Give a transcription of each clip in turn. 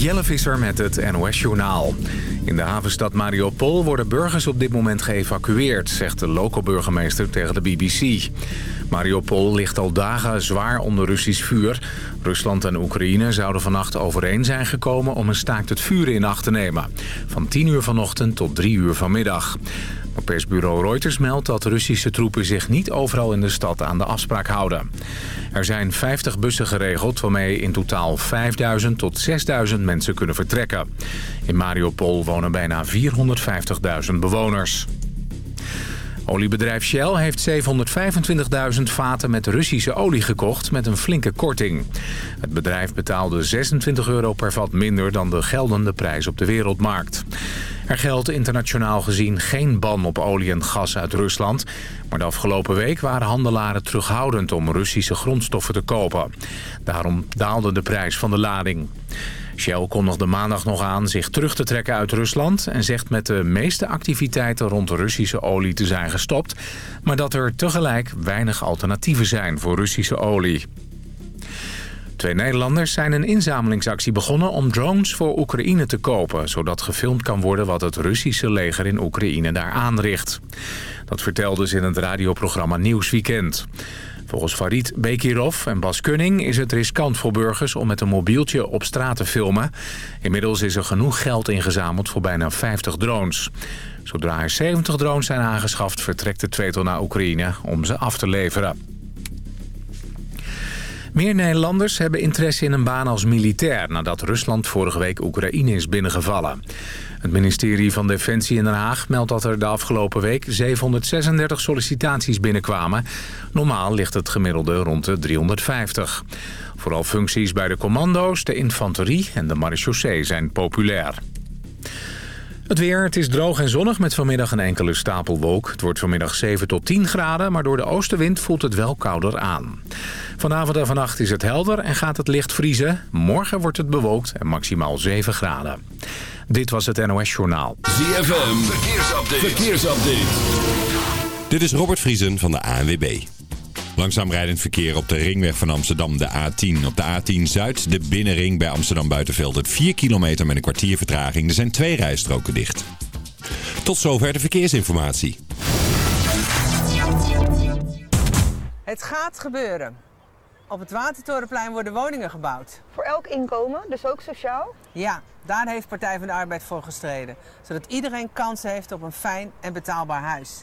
Jelle Visser met het NOS-journaal. In de havenstad Mariupol worden burgers op dit moment geëvacueerd... zegt de lokale burgemeester tegen de BBC. Mariupol ligt al dagen zwaar onder Russisch vuur. Rusland en Oekraïne zouden vannacht overeen zijn gekomen... om een staakt het vuren in acht te nemen. Van 10 uur vanochtend tot 3 uur vanmiddag. Maar persbureau Reuters meldt dat Russische troepen zich niet overal in de stad aan de afspraak houden. Er zijn 50 bussen geregeld waarmee in totaal 5000 tot 6000 mensen kunnen vertrekken. In Mariupol wonen bijna 450.000 bewoners. Oliebedrijf Shell heeft 725.000 vaten met Russische olie gekocht met een flinke korting. Het bedrijf betaalde 26 euro per vat minder dan de geldende prijs op de wereldmarkt. Er geldt internationaal gezien geen ban op olie en gas uit Rusland. Maar de afgelopen week waren handelaren terughoudend om Russische grondstoffen te kopen. Daarom daalde de prijs van de lading. Shell kondigde maandag nog aan zich terug te trekken uit Rusland... en zegt met de meeste activiteiten rond Russische olie te zijn gestopt... maar dat er tegelijk weinig alternatieven zijn voor Russische olie. Twee Nederlanders zijn een inzamelingsactie begonnen om drones voor Oekraïne te kopen... zodat gefilmd kan worden wat het Russische leger in Oekraïne daar aanricht. Dat vertelden ze in het radioprogramma Nieuwsweekend. Volgens Farid Bekirov en Bas Kunning is het riskant voor burgers om met een mobieltje op straat te filmen. Inmiddels is er genoeg geld ingezameld voor bijna 50 drones. Zodra er 70 drones zijn aangeschaft vertrekt de tweetal naar Oekraïne om ze af te leveren. Meer Nederlanders hebben interesse in een baan als militair... nadat Rusland vorige week Oekraïne is binnengevallen. Het ministerie van Defensie in Den Haag meldt dat er de afgelopen week 736 sollicitaties binnenkwamen. Normaal ligt het gemiddelde rond de 350. Vooral functies bij de commando's, de infanterie en de marechaussee zijn populair. Het weer, het is droog en zonnig met vanmiddag een enkele stapelwolk. Het wordt vanmiddag 7 tot 10 graden, maar door de oostenwind voelt het wel kouder aan. Vanavond en vannacht is het helder en gaat het licht vriezen. Morgen wordt het bewolkt en maximaal 7 graden. Dit was het NOS Journaal. ZFM, verkeersupdate. verkeersupdate. Dit is Robert Vriesen van de ANWB. Langzaam rijdend verkeer op de ringweg van Amsterdam, de A10. Op de A10 Zuid, de binnenring bij Amsterdam Buitenveld. 4 kilometer met een kwartier vertraging. Er zijn twee rijstroken dicht. Tot zover de verkeersinformatie. Het gaat gebeuren. Op het Watertorenplein worden woningen gebouwd. Voor elk inkomen, dus ook sociaal? Ja, daar heeft Partij van de Arbeid voor gestreden. Zodat iedereen kans heeft op een fijn en betaalbaar huis.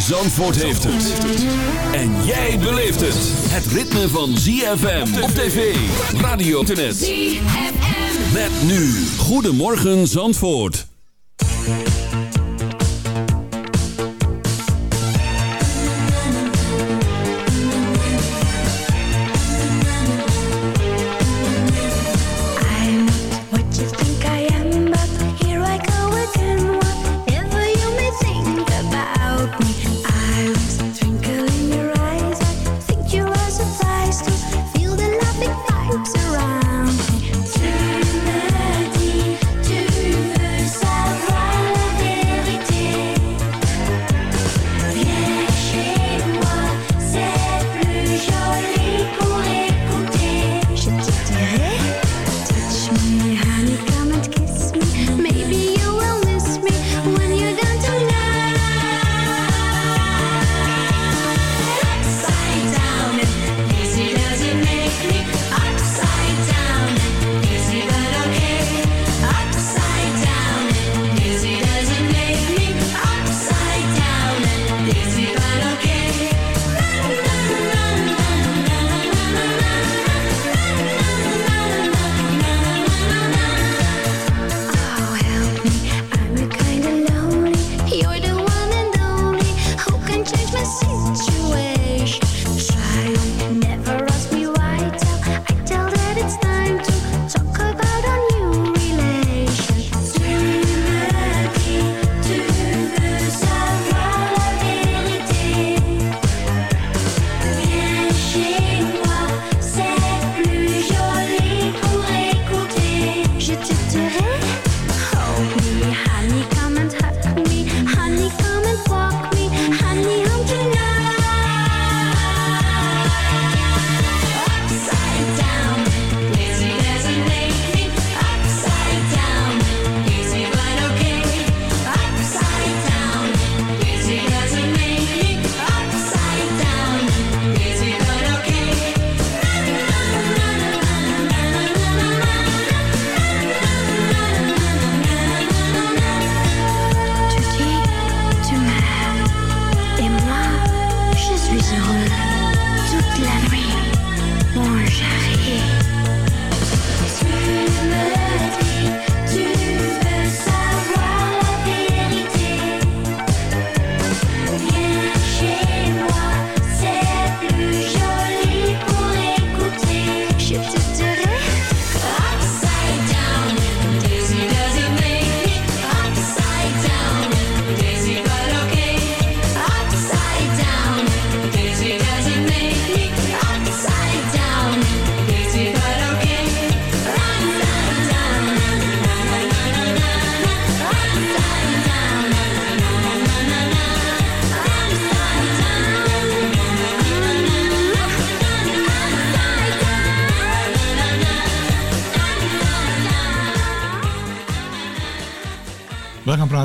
Zandvoort heeft het. En jij beleeft het. Het ritme van ZFM op tv, radio, internet. ZFM. Met nu. Goedemorgen Zandvoort.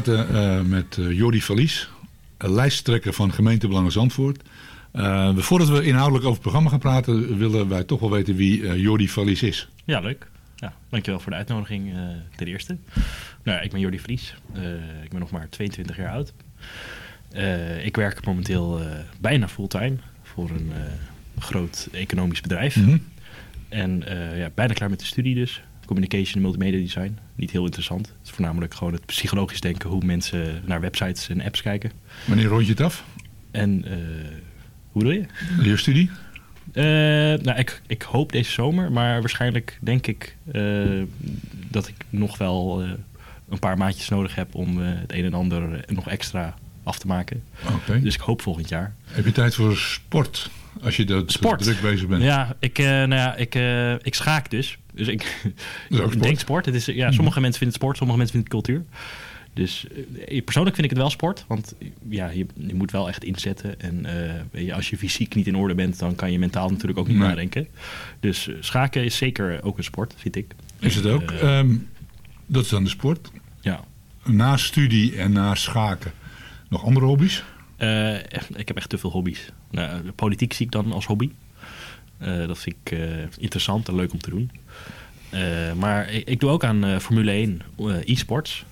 Praten eh, met uh, Jordi Valies, lijsttrekker van gemeentebelangen Zandvoort. Uh, voordat we inhoudelijk over het programma gaan praten, willen wij toch wel weten wie uh, Jordi Valies is. Ja, leuk. Ja, dankjewel voor de uitnodiging ten eerste. Nou, ik ben Jordi Vlies. ik ben nog maar 22 jaar oud. ik werk momenteel bijna fulltime voor een groot economisch bedrijf. Mm -hmm. En ja, bijna klaar met de studie dus. Communication en multimedia design. Niet heel interessant. Het is voornamelijk gewoon het psychologisch denken hoe mensen naar websites en apps kijken. Wanneer rond je het af? En hoe doe je? Je studie? Uh, nou, ik, ik hoop deze zomer, maar waarschijnlijk denk ik uh, dat ik nog wel een paar maandjes nodig heb om het een en ander nog extra af te maken. Okay. Dus ik hoop volgend jaar. Heb je tijd voor sport? Als je dat sport. druk bezig bent. Ja, ik, nou ja, ik, ik schaak dus. Dus ik, denk sport. Het is, ja, sommige mensen vinden het sport, sommige mensen vinden het cultuur. Dus uh, persoonlijk vind ik het wel sport. Want ja, je, je moet wel echt inzetten. En uh, als je fysiek niet in orde bent, dan kan je mentaal natuurlijk ook niet Nee. nadenken. Dus schaken is zeker ook een sport, vind ik. Is het ook? Um, dat is dan de sport. Ja. Na studie en na schaken. Nog andere hobby's? Uh, ik heb echt te veel hobby's. Nou, politiek zie ik dan als hobby. Uh, dat vind ik uh, interessant en leuk om te doen. Maar ik, ik, doe ook aan Formule 1 e-sports.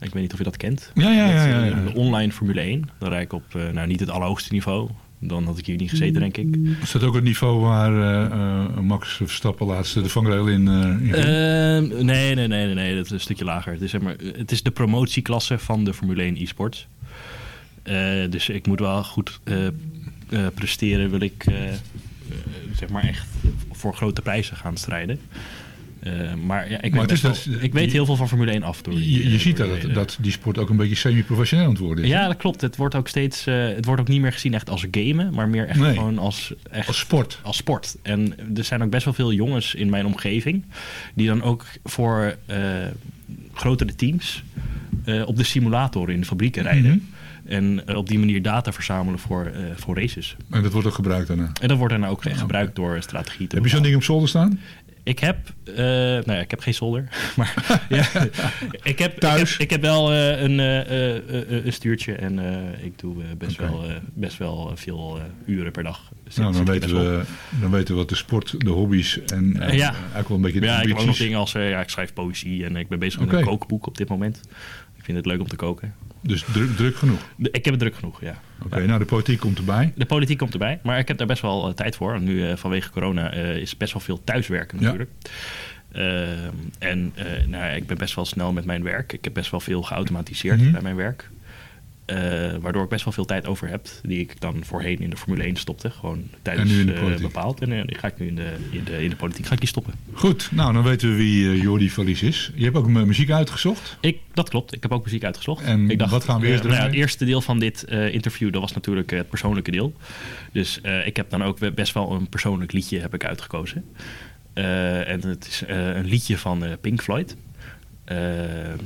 Ik weet niet of je dat kent. Ja, ja, ja. ja, ja. De online Formule 1. Dan rijd ik op, nou niet het allerhoogste niveau. Dan had ik hier niet gezeten, denk ik. Is dat ook het niveau waar uh, Max Verstappen laatst de vangrail in... Uh, in uh, nee, nee, nee, nee, nee, dat is een stukje lager. Het is, zeg maar, het is de promotieklasse van de Formule 1 e-sports. Dus ik moet wel goed presteren, wil ik zeg maar echt voor grote prijzen gaan strijden. Uh, maar ja, ik, maar wel, ik weet heel veel van Formule 1 af. Door die, je, je ziet dat, dat, dat die sport ook een beetje semi-professioneel aan het worden is. Ja, dat klopt. Het wordt ook steeds, uh, het wordt ook niet meer gezien echt als gamen, maar meer echt nee, gewoon als, echt, als sport. Als sport. En er zijn ook best wel veel jongens in mijn omgeving die dan ook voor uh, grotere teams op de simulator in de fabrieken rijden. Mm -hmm. En op die manier data verzamelen voor, uh, voor races. En dat wordt ook gebruikt daarna? En dat wordt daarna ook gebruikt okay. door strategie te Heb je zo'n ding op zolder staan? Ik heb, uh, nou ja, ik heb geen zolder, maar ja, ik, heb, Thuis? Ik, heb, ik heb wel uh, een, uh, een stuurtje en ik doe best, okay. wel, best wel veel uren per dag. Nou, dan weten, we, dan weten we wat de sport, de hobby's en ja. eigenlijk wel een beetje de Ja, ambities. ik heb ook nog dingen als, ja, ik schrijf poëzie en ik ben bezig met okay. een kookboek op dit moment. Ik vind het leuk om te koken. Dus druk, druk genoeg? De, ik heb het druk genoeg, ja. Oké, okay, nou de politiek komt erbij. De politiek komt erbij, maar ik heb daar best wel uh, tijd voor. Nu uh, vanwege corona uh, is best wel veel thuiswerken natuurlijk. Ja. en nou, ik ben best wel snel met mijn werk. Ik heb best wel veel geautomatiseerd mm -hmm. bij mijn werk. Uh, waardoor ik best wel veel tijd over heb, die ik dan voorheen in de Formule 1 stopte. Gewoon tijdens uh, bepaald. En uh, ga ik nu in de, in, de, in de politiek ga ik die stoppen. Goed, nou dan weten we wie Jordi Verlies is. Je hebt ook muziek uitgezocht. Ik, dat klopt, ik heb ook muziek uitgezocht. En ik dacht, wat gaan we eerst nou ja, Het eerste deel van dit interview, dat was natuurlijk het persoonlijke deel. Dus ik heb dan ook best wel een persoonlijk liedje heb ik uitgekozen. en het is een liedje van Pink Floyd. Uh,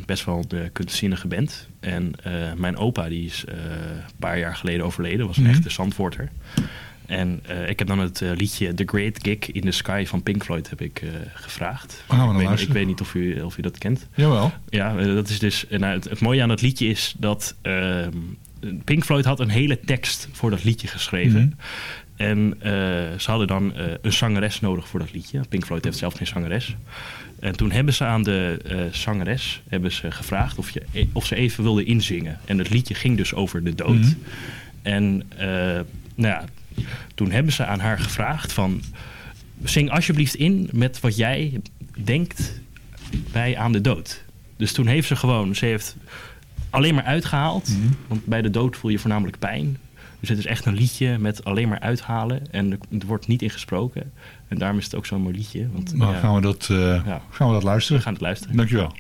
best wel een kunstzinnige band. En uh, mijn opa die is uh, een paar jaar geleden overleden. Was een mm -hmm. echte Zandvoorter. En ik heb dan het liedje The Great Gig in the Sky van Pink Floyd heb ik gevraagd. Oh, ik, weet, ik, weet, niet of u, of u dat kent. Jawel. Ja, dat is dus, nou, het, het, mooie aan dat liedje is dat ehm, Pink Floyd had een hele tekst voor dat liedje geschreven. Mm -hmm. En ze hadden dan een zangeres nodig voor dat liedje. Pink Floyd heeft zelf geen zangeres. En toen hebben ze aan de uh, zangeres hebben ze gevraagd of, je, of ze even wilde inzingen. En het liedje ging dus over de dood. Mm -hmm. En uh, nou ja, toen hebben ze aan haar gevraagd van... zing alsjeblieft in met wat jij denkt bij aan de dood. Dus toen heeft ze gewoon... ze heeft alleen maar uitgehaald. Mm -hmm. Want bij de dood voel je voornamelijk pijn. Dus het is echt een liedje met alleen maar uithalen. En er, er wordt niet in gesproken. En daarom is het ook zo'n mooi liedje. Want, ja, gaan, we dat, uh, ja. gaan we dat luisteren? We gaan het luisteren. Dankjewel.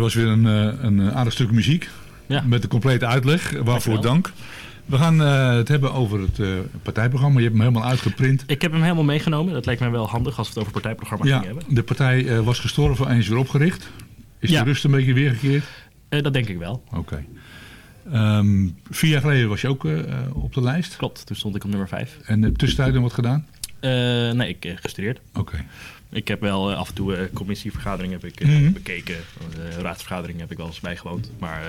Dat was weer een, eh, een aardig stuk muziek. Ja. Met de complete uitleg. Waarvoor Dankjewel. dank. We gaan eh, het hebben over het eh, partijprogramma. Je hebt hem helemaal uitgeprint. Ik heb hem helemaal meegenomen. Dat lijkt mij wel handig als we het over partijprogramma Ja, gingen hebben. de partij was gestorven en is weer opgericht. Is Ja. de rust een beetje weergekeerd? Dat denk ik wel. Oké. Ehm, vier jaar geleden was je ook op de lijst. Klopt, toen stond ik op nummer 5. En tussentijd nog wat gedaan? nee, ik gestudeerd. Oké. Ik heb wel eh, af en toe eh commissievergaderingen heb ik, eh, Mhm. bekeken. Raadsvergaderingen heb ik wel eens bijgewoond. Maar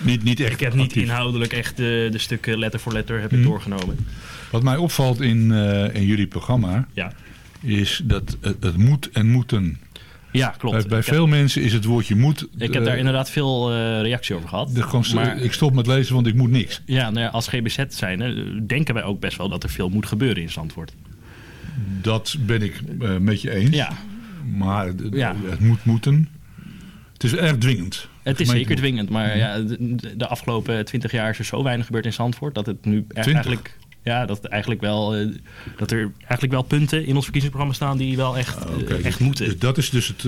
Niet, niet echt ik heb niet inhoudelijk echt de, de stukken letter voor letter heb ik Mhm. doorgenomen. Wat mij opvalt in, in jullie programma... Ja. is dat het, het moet en moeten. Ja, klopt. Bij, bij Ik heb- veel mensen is het woordje moet... Ik heb daar inderdaad veel reactie over gehad. de, maar, Ik stop met lezen, want ik moet niks. ja, nou ja, als GBZ zijn, denken wij ook best wel dat er veel moet gebeuren in Zandvoort. Dat ben ik eh, met je eens. Ja. Maar het, Ja. het moet moeten. Het is erg dwingend. Het is zeker dwingend, maar ja, de, de afgelopen twintig jaar is er zo weinig gebeurd in Zandvoort dat het nu 20? eigenlijk. Ja, dat, eigenlijk wel, eh, dat er eigenlijk wel punten in ons verkiezingsprogramma staan die wel echt, Ah, eh, echt Dus- moeten. Dus dat is dus het,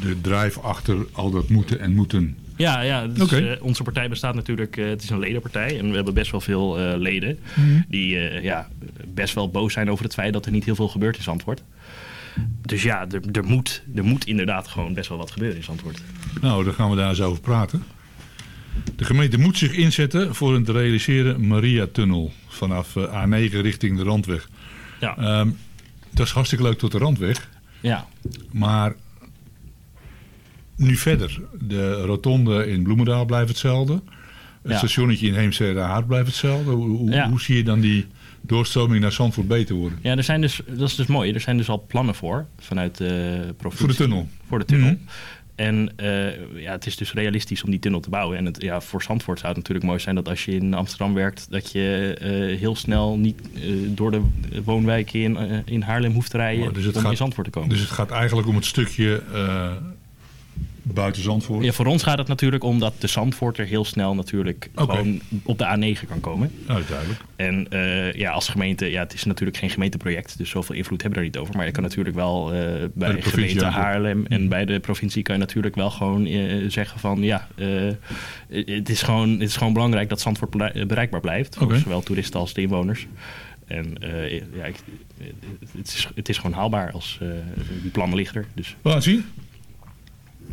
de drive achter al dat moeten en moeten. Ja, ja dus, eh, onze partij bestaat natuurlijk, eh, het is een ledenpartij en we hebben best wel veel eh, leden Mhm. die ja, best wel boos zijn over het feit dat er niet heel veel gebeurt in Zandvoort. Dus ja, er, er, moet, er moet inderdaad gewoon best wel wat gebeuren in Zandvoort. Nou, daar gaan we daar eens over praten. De gemeente moet zich inzetten voor een te realiseren Maria-tunnel vanaf eh, A9 richting de Randweg. Ja. Ehm, dat is hartstikke leuk tot de Randweg. Ja. Maar nu verder. De rotonde in Bloemendaal blijft hetzelfde. Het Ja. stationnetje in Heemstede Haard blijft hetzelfde. Hoe, hoe, Ja. hoe zie je dan die doorstroming naar Zandvoort beter worden? Ja, er zijn dus, dat is dus mooi. Er zijn dus al plannen voor vanuit de provincie. Voor de tunnel? Voor de tunnel. Mhm. En eh, ja, het is dus realistisch om die tunnel te bouwen. En het, ja, voor Zandvoort zou het natuurlijk mooi zijn dat als je in Amsterdam werkt... dat je eh, heel snel niet eh, door de woonwijken in, eh, in Haarlem hoeft te rijden Oh, dus om gaat- in Zandvoort te komen. Dus het gaat eigenlijk om het stukje eh, buiten Zandvoort. Ja, voor ons gaat het natuurlijk om dat de Zandvoorter heel snel natuurlijk gewoon op de A9 kan komen. Is duidelijk. En eh, ja, als gemeente, ja, het is natuurlijk geen gemeenteproject, dus zoveel invloed hebben we er niet over. Maar je kan natuurlijk wel eh, bij de gemeente. Haarlem en bij de provincie kan je natuurlijk wel gewoon eh, zeggen van ja, het, is gewoon, het is gewoon belangrijk dat Zandvoort bereikbaar blijft. Voor zowel toeristen als de inwoners. En ja, ik, het, is, het is gewoon haalbaar als eh, die plannen liggen er. Dus We gaan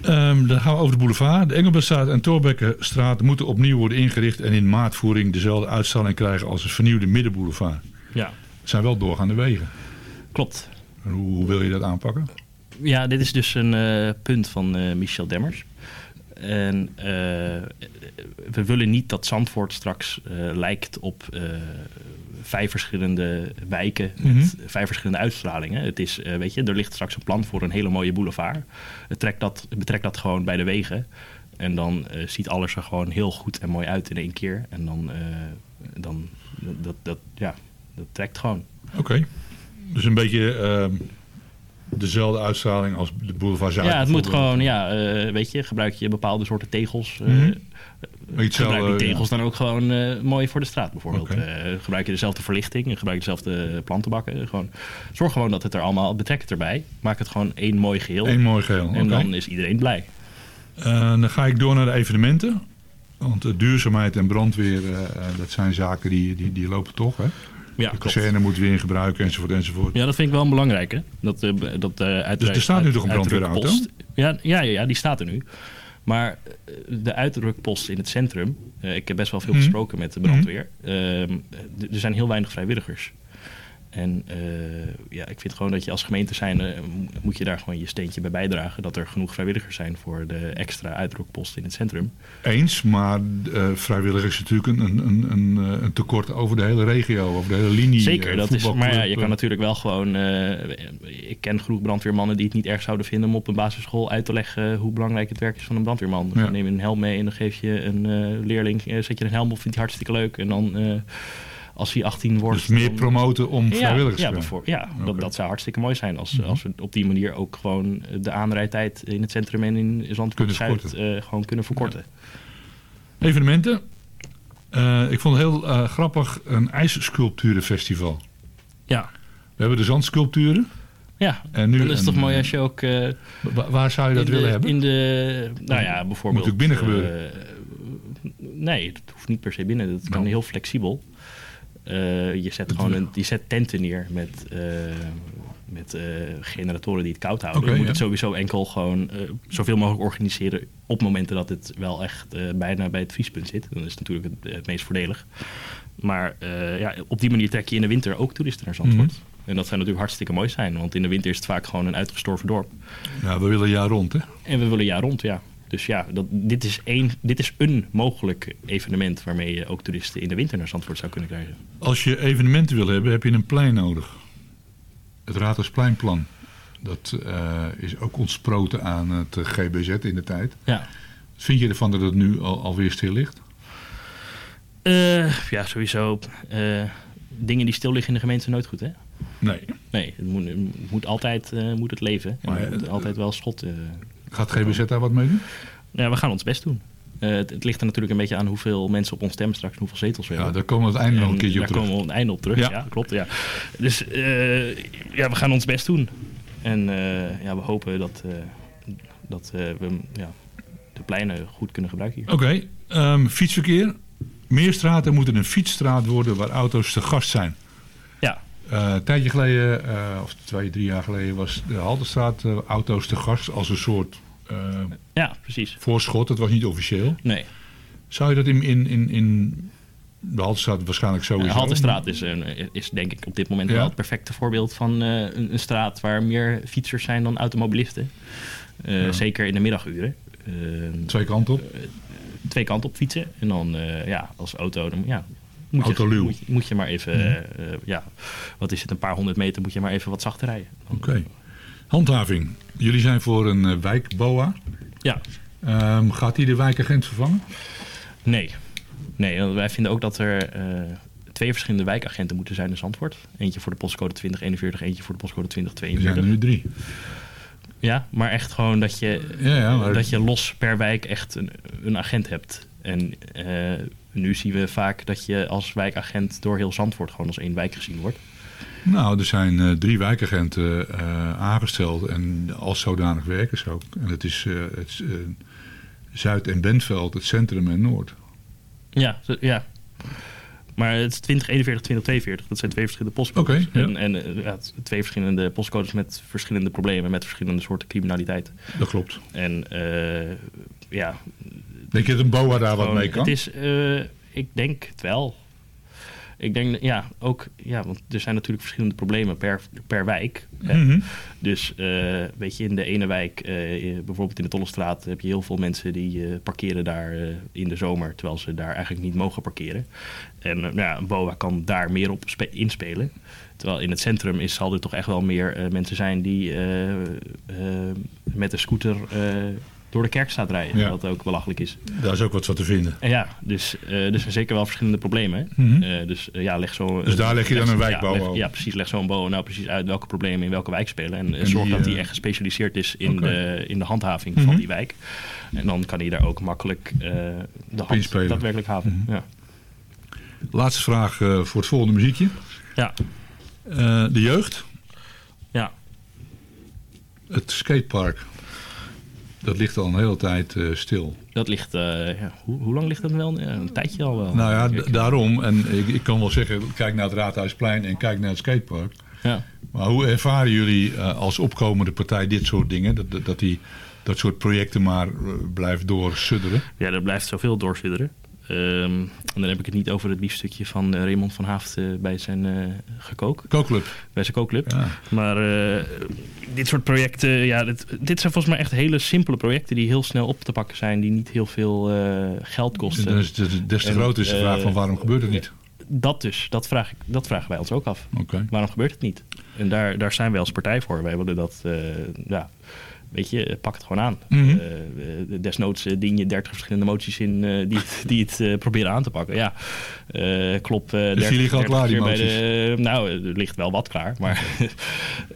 het. Ehm, dan gaan we over de boulevard. De Engelbertstraat en Thorbeckenstraat moeten opnieuw worden ingericht... en in maatvoering dezelfde uitstraling krijgen als de vernieuwde middenboulevard. ja, Het zijn wel doorgaande wegen. klopt. En Hoe, hoe wil je dat aanpakken? Ja, dit is dus een eh, punt van eh, Michel Demmers. En eh, we willen niet dat Zandvoort straks lijkt op vijf verschillende wijken met Mhm. vijf verschillende uitstralingen. Het is, eh, weet je, er ligt straks een plan voor een hele mooie boulevard. Dat, het betrekt dat gewoon bij de wegen. En dan eh, ziet alles er gewoon heel goed en mooi uit in één keer. En dan, eh, dan dat, dat, ja, dat trekt gewoon. Oké. Dus een beetje ehm, dezelfde uitstraling als de boulevard Zuid. Ja, het moet gewoon, ja, weet je, gebruik je bepaalde soorten tegels. Mhm. Gebruik die tegels ja. dan ook gewoon eh, mooi voor de straat bijvoorbeeld. Eh, gebruik je dezelfde verlichting gebruik je dezelfde plantenbakken. Gewoon, zorg gewoon dat het er allemaal, betrek het erbij. Maak het gewoon één mooi geheel. Eén mooi geheel, En dan is iedereen blij. Eh, dan ga ik door naar de evenementen. Want eh, duurzaamheid en brandweer, eh, eh, dat zijn zaken die, die, die lopen toch. Hè? Ja, de kazerne moeten weer in gebruik enzovoort enzovoort. Ja, dat vind ik wel een belangrijke. Dat, eh, dat, eh uit, Dus er staat nu toch een brandweerauto? ja, ja, ja, die staat er nu. Maar eh, de uitrukpost in het centrum... eh, ik heb best wel veel Mhm. gesproken met de brandweer. ehm, d- er zijn heel weinig vrijwilligers. En eh, ja, ik vind gewoon dat je als gemeente zijn... eh, moet je daar gewoon je steentje bij bijdragen... dat er genoeg vrijwilligers zijn voor de extra uitrukpost in het centrum. Eens, maar eh vrijwilligers is natuurlijk een, een, een, een, tekort over de hele regio, over de hele linie. Zeker, dat is, maar ja, je kan natuurlijk wel gewoon... ik ken genoeg brandweermannen die het niet erg zouden vinden... om op een basisschool uit te leggen hoe belangrijk het werk is van een brandweerman. Ja. Dan neem je een helm mee en dan geef je een leerling... zet je een helm op, vindt hij hartstikke leuk. En dan als hij 18 wordt... Dus meer dan- promoten om Ja, vrijwilligers ja, te ja Oké. dat, dat zou hartstikke mooi zijn... Als, Mhm. als we op die manier ook gewoon de aanrijdtijd in het centrum... en in Zandvoort Kunnen Zuid eh, gewoon kunnen verkorten. Evenementen. Eh, ik vond het heel eh, grappig, een ijssculpturenfestival. Ja. We hebben de zandsculpturen. Ja, En nu is het een, toch mooi als je ook... Wa- waar zou je dat willen hebben? In de, nou ja, bijvoorbeeld... Moet ook binnen gebeuren? nee, het hoeft niet per se binnen. Dat kan Nou. heel flexibel. Eh, je zet gewoon een, je zet tenten neer met, eh, met eh, generatoren die het koud houden. Je moet ja. het sowieso enkel gewoon zoveel mogelijk organiseren op momenten dat het wel echt bijna bij het vriespunt zit. Dan is het natuurlijk het, het meest voordelig. Maar ja, op die manier trek je in de winter ook toeristen naar Zandvoort. Mhm. En dat zou natuurlijk hartstikke mooi zijn, want in de winter is het vaak gewoon een uitgestorven dorp. Ja, we willen jaar rond, hè? En we willen jaar rond, ja. Dus ja, dat, dit, is één, dit is een mogelijk evenement waarmee je ook toeristen in de winter naar Zandvoort zou kunnen krijgen. Als je evenementen wil hebben, heb je een plein nodig. Het Raadhuispleinplan. Dat eh, is ook ontsproten aan het eh, GBZ in de tijd. Ja. Vind je ervan dat het nu al, alweer stil ligt? Eh, ja, sowieso. dingen die stil liggen in de gemeente zijn nooit goed, hè? Nee. Nee, het moet, het moet altijd moet het leven. En Maar, er moet altijd wel schot. Gaat GBZ daar wat mee doen? Ja, we gaan ons best doen. Eh, het, het ligt er natuurlijk een beetje aan hoeveel mensen op ons stemmen straks hoeveel zetels we Ja, hebben. daar komen we het einde nog een En keertje op daar terug. komen we het einde op terug. Ja. Ja, klopt. Ja. Dus eh, ja, we gaan ons best doen. En eh, ja, we hopen dat, dat we ja, de pleinen goed kunnen gebruiken hier. Oké, ehm, fietsverkeer. Meer straten moeten een fietsstraat worden waar auto's te gast zijn. Eh, een tijdje geleden, eh, of twee, drie jaar geleden, was de Haltestraat eh, auto's te gast als een soort Ja, precies. voorschot. Dat was niet officieel. Nee. Zou je dat in, in, in, in de Haltestraat waarschijnlijk sowieso... De Haltestraat is, een, is denk ik op dit moment Ja. wel het perfecte voorbeeld van een, een straat waar meer fietsers zijn dan automobilisten. Ja. Zeker in de middaguren. Twee kanten op. twee kanten op fietsen. En dan ja, als auto, dan, ja, moet, Autoluw. moet, je, moet je maar even, Mhm. eh, ja, wat is het, een paar honderd meter moet je maar even wat zachter rijden. Oké. Handhaving. Jullie zijn voor een eh, wijkboa. Ja. Ehm, gaat die de wijkagent vervangen? Nee. Nee, wij vinden ook dat er eh, twee verschillende wijkagenten moeten zijn in Zandvoort. Eentje voor de postcode 2041, eentje voor de postcode Er zijn 2042. er nu drie. Ja, maar echt gewoon dat je, Ja, ja, maar- dat je los per wijk echt een, een agent hebt. En nu zien we vaak dat je als wijkagent door heel Zandvoort gewoon als één wijk gezien wordt. Nou, er zijn eh, drie wijkagenten eh, aangesteld en als zodanig werken ze ook. En het is, eh, het Zuid- en Bentveld, het centrum en Noord. Ja, ja. Maar het is 2041, 2042. Dat zijn twee verschillende postcodes. Ja. En, en ja, twee verschillende postcodes met verschillende problemen, met verschillende soorten criminaliteit. Dat klopt. En ja. Denk je dat een BOA daar wat mee kan? Het is, eh, ik denk het wel. Ik denk, ja, ook, ja, want er zijn natuurlijk verschillende problemen per, per wijk. hè. Mhm. Dus, eh, weet je, in de ene wijk, eh, bijvoorbeeld in de Tollestraat, heb je heel veel mensen die parkeren daar in de zomer, terwijl ze daar eigenlijk niet mogen parkeren. En nou ja, een BOA kan daar meer op spe- inspelen. Terwijl in het centrum is, zal er toch echt wel meer mensen zijn die met een scooter door de kerkstraat rijden. Ja. Wat ook belachelijk is. Daar is ook wat van te vinden. En ja, dus eh, er zijn zeker wel verschillende problemen. Mhm. Eh, dus eh, ja, leg zo. Dus daar leg je dan een ja, wijkbouw leg- over. Ja, precies. Leg zo'n BOA nou precies uit welke problemen in welke wijk spelen. En, En zorg die, dat die echt gespecialiseerd is in, de, in de handhaving Mhm. van die wijk. En dan kan hij daar ook makkelijk de hand inspelen. daadwerkelijk haven. Mhm. Ja. Laatste vraag voor het volgende muziekje. Ja. De jeugd. Ja. Het skatepark. Dat ligt al een hele tijd eh, stil. Dat ligt, eh, ja, hoe, hoe lang ligt dat wel? Een tijdje al wel. Nou ja, daarom. En ik, ik kan wel zeggen, kijk naar het Raadhuisplein en kijk naar het skatepark. Ja. Maar hoe ervaren jullie eh, als opkomende partij dit soort dingen? Dat, dat, dat die dat soort projecten maar blijft doorsudderen? Ja, er blijft zoveel doorsudderen. Ehm, en dan heb ik het niet over het biefstukje van eh, Raymond van Haafd eh, bij zijn eh gekook. Kookclub. Bij zijn kookclub. Ja. Maar dit soort projecten, ja, dit, dit zijn volgens mij echt hele simpele projecten die heel snel op te pakken zijn, die niet heel veel geld kosten. Dus des, des te groter is de vraag van waarom gebeurt het niet? Dat dus, dat, vraag ik, dat vragen wij ons ook af. Waarom gebeurt het niet? En daar, daar zijn wij als partij voor. Wij willen dat, ja, weet je, pak het gewoon aan. Eh, desnoods eh, dien je 30 verschillende moties in die, het- die het proberen aan te pakken. Ja, klop. die 30 liggen al 30 klaar, die de- nou, er ligt wel wat klaar. Maar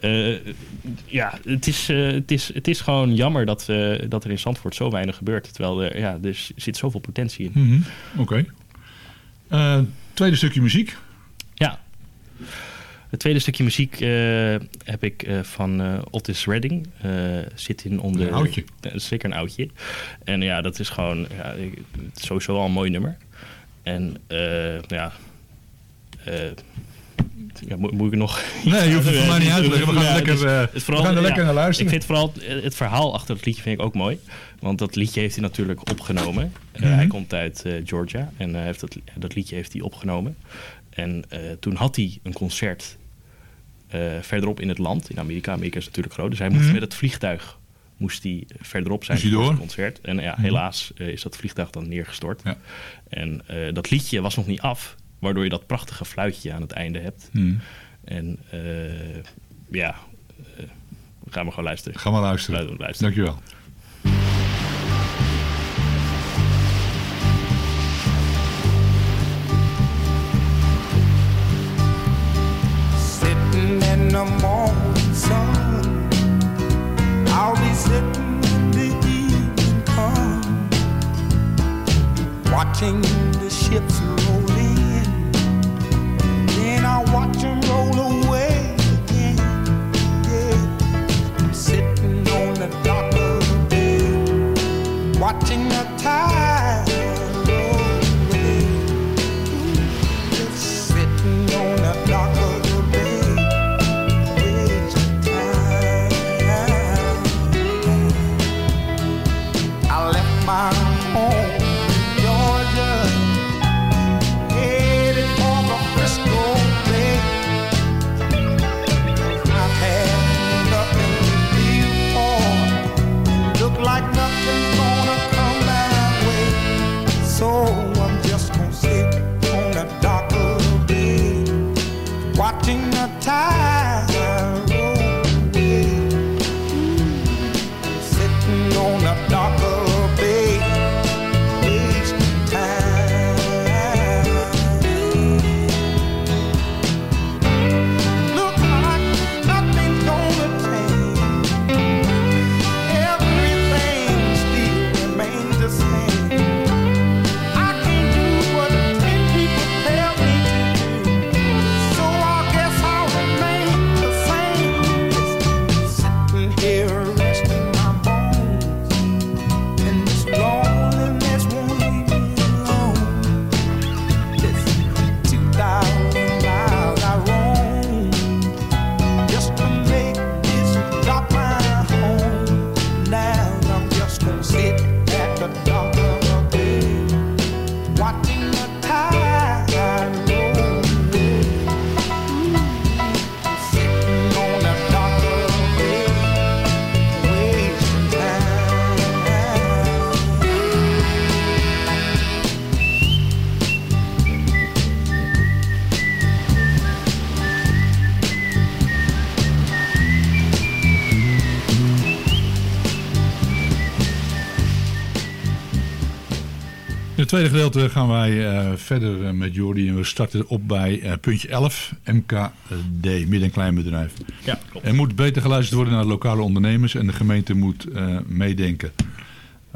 ja, het is, het, is, het is gewoon jammer dat, dat er in Zandvoort zo weinig gebeurt. Terwijl er, ja, er zit zoveel potentie in. Mhm. Oké. Tweede stukje muziek. Ja. Het tweede stukje muziek eh, heb ik eh, van eh, Otis Redding. zit in onder... Een oudje. Zeker een oudje. En ja, dat is gewoon ja, sowieso al een mooi nummer. En ja... ja, moet, moet ik nog... Nee, je hoeft het voor mij niet uit te leggen. We gaan er lekker, dus het we gaan er lekker naar luisteren. Ik vind vooral het, verhaal achter het liedje vind ik ook mooi. Want dat liedje heeft hij natuurlijk opgenomen. Mhm. Hij komt uit Georgia en heeft dat, dat liedje heeft hij opgenomen. En toen had hij een concert verderop in het land. In Amerika. Amerika is natuurlijk groot. Dus hij moest Mhm. met het vliegtuig moest hij verderop zijn voor het concert. En ja, Mhm. helaas eh, is dat vliegtuig dan neergestort. Ja. En eh, dat liedje was nog niet af. Waardoor je dat prachtige fluitje aan het einde hebt. Mhm. En eh, ja, eh, gaan we gewoon luisteren. Ga maar luisteren. Luisteren, luisteren. Dankjewel. Watching the ships roll in. Then I watch them roll away again. Yeah, I'm sitting on the dock of the bay, watching tweede gedeelte gaan wij eh, verder eh, met Jordi en we starten op bij eh, puntje 11, MKD, midden- en kleinbedrijf. Ja, klopt. Er moet beter geluisterd worden naar lokale ondernemers en de gemeente moet meedenken.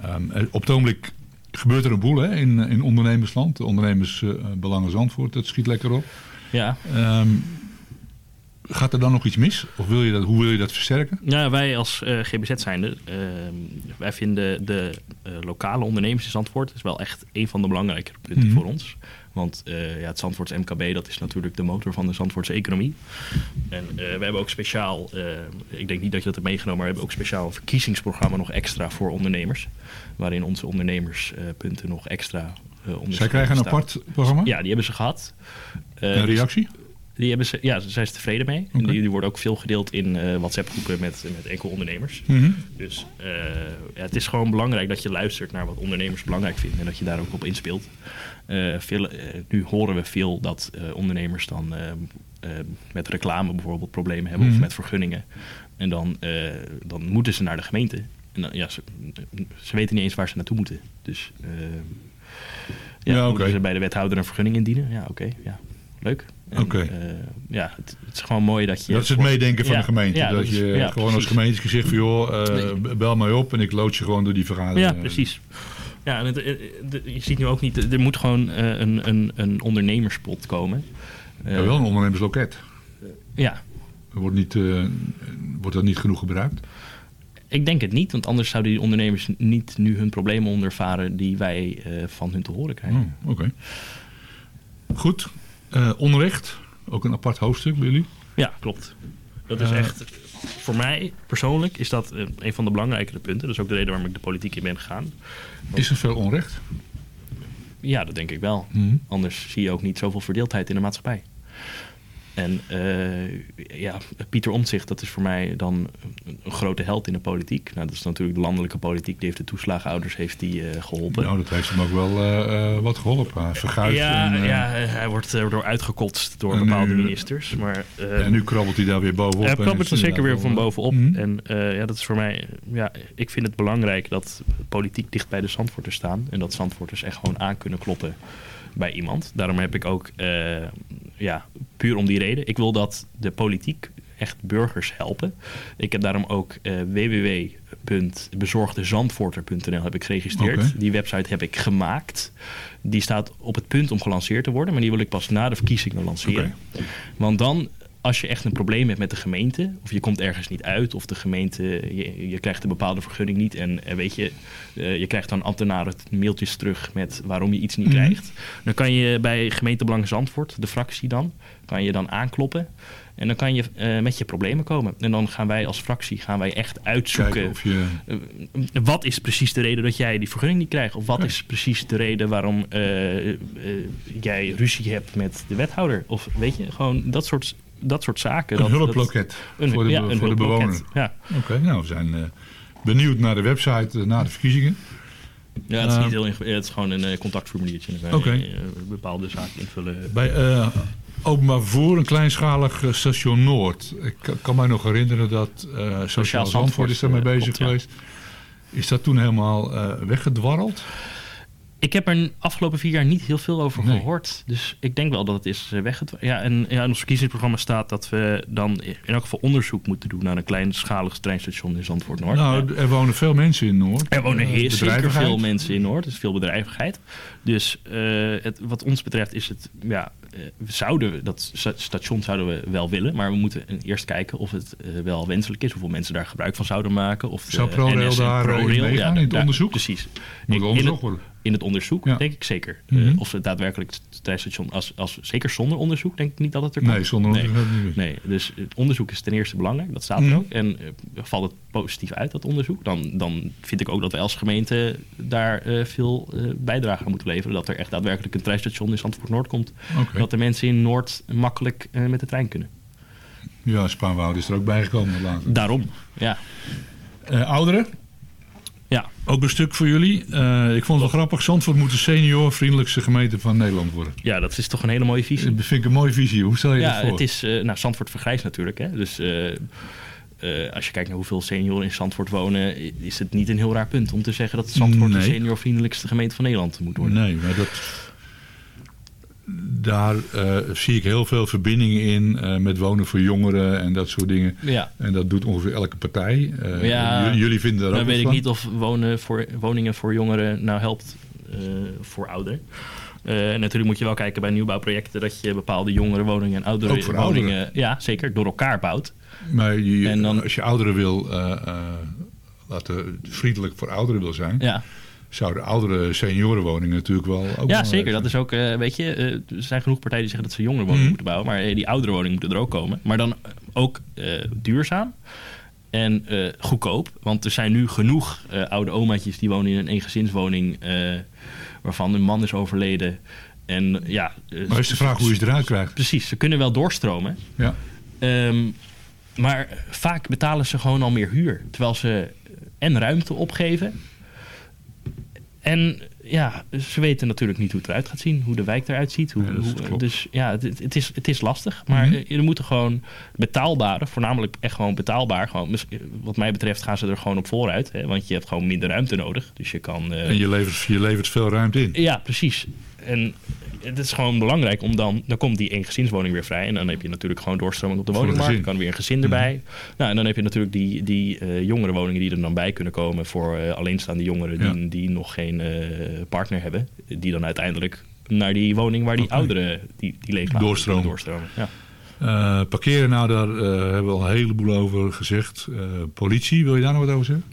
Ehm, op het ogenblik gebeurt er een boel hè, in, in ondernemersland. De ondernemersbelangen Zandvoort, dat schiet lekker op. Ja. Ehm, gaat er dan nog iets mis? Of wil je dat, hoe wil je dat versterken? Ja, wij als eh, GBZ zijnde, eh, wij vinden de eh, lokale ondernemers in Zandvoort is wel echt een van de belangrijkere punten Mhm. voor ons. Want eh, ja, het Zandvoorts MKB, dat is natuurlijk de motor van de Zandvoortse economie. En we hebben ook speciaal, ik denk niet dat je dat hebt meegenomen, maar we hebben ook speciaal een verkiezingsprogramma nog extra voor ondernemers. Waarin onze ondernemerspunten nog extra ondersteunen Zij krijgen een apart programma? Ja, die hebben ze gehad. Eh, Een dus- reactie? Die hebben ze, ja, zijn ze tevreden mee. Oké. Die, die worden ook veel gedeeld in eh, WhatsApp-groepen met, met enkel ondernemers. Mhm. Dus eh, ja, het is gewoon belangrijk dat je luistert naar wat ondernemers belangrijk vinden en dat je daar ook op inspeelt. Eh, veel, nu horen we veel dat ondernemers dan met reclame bijvoorbeeld problemen hebben Mhm. of met vergunningen. En dan, dan moeten ze naar de gemeente. En dan, ja, ze, ze weten niet eens waar ze naartoe moeten. Dus ja, Ja, moeten ze bij de wethouder een vergunning indienen. Ja, oké. ja, leuk. Oké. eh, ja, het, het is gewoon mooi dat je... Dat is het meedenken van Ja, de gemeente. ja, dat, je ja, gewoon als precies. zegt van joh, eh, bel mij op en ik lood je gewoon door die vergadering. Ja, precies. Ja, en het, eh, je ziet nu ook niet, er moet gewoon eh, een, een, een ondernemerspot komen. Eh, wel een ondernemersloket. Ja, Wordt, niet, eh, wordt dat niet genoeg gebruikt? ik denk het niet, want anders zouden die ondernemers niet nu hun problemen ondervaren die wij eh, van hun te horen krijgen. Oh, Oké. Goed. Eh, onrecht. Ook een apart hoofdstuk bij jullie. Ja, klopt. Dat is Eh, echt, voor mij persoonlijk is dat eh, een van de belangrijkere punten. Dat is ook de reden waarom ik de politiek in ben gegaan. Is er veel onrecht? Ja, dat denk ik wel. Mhm. Anders zie je ook niet zoveel verdeeldheid in de maatschappij. En eh, ja, Pieter Omtzigt, dat is voor mij dan een, grote held in de politiek. Nou, dat is natuurlijk de landelijke politiek. Die heeft de toeslagenouders heeft die, eh, geholpen. Nou, dat heeft hem ook wel eh, wat geholpen. Verguisd ja, en, ja, hij wordt er door uitgekotst door bepaalde nu- ministers. Maar, en nu krabbelt hij daar weer bovenop. Hij krabbelt er zeker weer van bovenop. mhm. En ja, dat is voor mij... Ja, ik vind het belangrijk dat politiek dicht bij de Zandvoorters staan. En dat Zandvoorters echt gewoon aan kunnen kloppen bij iemand. Daarom heb ik ook... eh, ja, puur om die reden. Ik wil dat de politiek echt burgers helpen. Ik heb daarom ook eh www.bezorgdezandvoorter.nl heb ik geregistreerd. Die website heb ik gemaakt. Die staat op het punt om gelanceerd te worden, maar die wil ik pas na de verkiezingen lanceren. Want dan, als je echt een probleem hebt met de gemeente, of je komt ergens niet uit, of de gemeente, je, je krijgt een bepaalde vergunning niet en eh, weet je, eh, je krijgt dan ambtenaren mailtjes terug met waarom je iets niet Mhm. krijgt. Dan kan je bij gemeentebelang Zandvoort, de fractie dan, kan je dan aankloppen. En dan kan je eh, met je problemen komen. En dan gaan wij als fractie gaan wij echt uitzoeken. Kijken of je... wat is precies de reden dat jij die vergunning niet krijgt? Of wat is precies de reden waarom jij ruzie hebt met de wethouder? Of weet je, gewoon dat soort, dat soort zaken. Een dat, hulploket Een- voor de, ja, be- een voor de bewoner. ja. Oké, nou, we zijn eh, benieuwd naar de website eh, na de verkiezingen. Ja, het is, Eh, niet heel inge- het is gewoon een eh, contactformuliertje. Oké. eh, bepaalde zaken invullen. Bij eh, openbaar vervoer, een kleinschalig eh, station Noord. Ik kan- mij nog herinneren dat eh Sociaal Zandvoort is daarmee eh, bezig geweest. Is dat toen helemaal eh, weggedwarreld? Ik heb er de afgelopen vier jaar niet heel veel over Nee. gehoord. Dus ik denk wel dat het is weggedwa- Ja, en ja, in ons verkiezingsprogramma staat dat we dan in elk geval onderzoek moeten doen naar een kleinschalig treinstation in Zandvoort Noord. Nou, er wonen veel mensen in Noord. Er wonen Eh, heel zeker veel mensen in Noord, dus veel bedrijvigheid. Dus eh, het, wat ons betreft is het, ja, eh, we zouden, dat sta- station zouden we wel willen, maar we moeten eerst kijken of het eh, wel wenselijk is, hoeveel mensen daar gebruik van zouden maken. Of Zou ProRail daar, eh, ProRail, meegaan, in het onderzoek? Precies. Moet onderzocht worden. In het onderzoek, Ja. denk ik zeker. Mhm. Eh, of het daadwerkelijk het treinstation, als, als, zeker zonder onderzoek, denk ik niet dat het er komt. Nee, zonder onderzoek. Nee, dus het onderzoek is ten eerste belangrijk, dat staat Mhm. er ook. En eh, valt het positief uit, dat onderzoek, dan, dan vind ik ook dat wij als gemeente daar eh, veel bijdrage aan moeten leveren. Dat er echt daadwerkelijk een treinstation in Zandvoort Noord komt. Dat de mensen in Noord makkelijk met de trein kunnen. Ja, Spaanwoud is er ook bijgekomen later. Daarom, ja. Ouderen? Ja. Ook een stuk voor jullie. Eh, ik vond het wel grappig. Zandvoort moet de senior-vriendelijkste gemeente van Nederland worden. Ja, dat is toch een hele mooie visie. Dat vind ik een mooie visie. Hoe stel je ja, dat voor? het is, eh nou, Zandvoort vergrijst natuurlijk. Hè? Dus eh, als je kijkt naar hoeveel senioren in Zandvoort wonen, is het niet een heel raar punt om te zeggen dat Zandvoort de Nee. seniorvriendelijkste gemeente van Nederland moet worden. Nee, maar dat, daar eh, zie ik heel veel verbindingen in eh, met wonen voor jongeren en dat soort dingen. Ja. En dat doet ongeveer elke partij. Eh, Ja, jullie vinden daar ook Dan weet ik niet of wonen voor, woningen voor jongeren nou helpt voor ouderen. Eh, natuurlijk moet je wel kijken bij nieuwbouwprojecten dat je bepaalde jongere woningen en oudere Ook voor woningen ouderen? ja, zeker door elkaar bouwt. Maar je, als je ouderen wil laten vriendelijk voor ouderen wil zijn, Ja. Zouden oudere seniorenwoningen natuurlijk wel ook ja, zeker. zijn. Dat is ook, eh, weet je, eh, er zijn genoeg partijen die zeggen dat ze jongerenwoningen Mhm. moeten bouwen. Maar eh, die oudere woningen moeten er ook komen. Maar dan ook eh, duurzaam en eh, goedkoop. Want er zijn nu genoeg eh, oude omaatjes die wonen in een eengezinswoning eh, waarvan hun man is overleden. En ja... eh, Maar is de vraag hoe je ze eruit krijgt. Precies, ze kunnen wel doorstromen. Ja. Ehm, maar vaak betalen ze gewoon al meer huur. Terwijl ze en ruimte opgeven. En ja, ze weten natuurlijk niet hoe het eruit gaat zien. Hoe de wijk eruit ziet. Hoe, dus ja, het, het is, het is lastig. Maar Mhm. eh, er moeten gewoon betaalbare, voornamelijk echt gewoon betaalbaar. Gewoon, wat mij betreft gaan ze er gewoon op vooruit. Hè, want je hebt gewoon minder ruimte nodig. Dus je kan... eh, En je levert, je levert veel ruimte in. ja, precies. En het is gewoon belangrijk om dan... Dan komt die eengezinswoning weer vrij. En dan heb je natuurlijk gewoon doorstroming op de woningmarkt. Dan kan weer een gezin erbij. Nou, en dan heb je natuurlijk die, die eh, jongere woningen die er dan bij kunnen komen... voor eh, alleenstaande jongeren Ja. die, die nog geen eh, partner hebben. Die dan uiteindelijk naar die woning waar die Oké. ouderen die, die leeg Doorstromen. doorstromen. Ja. Parkeren, nou daar hebben we al een heleboel over gezegd. Politie, wil je daar nog wat over zeggen?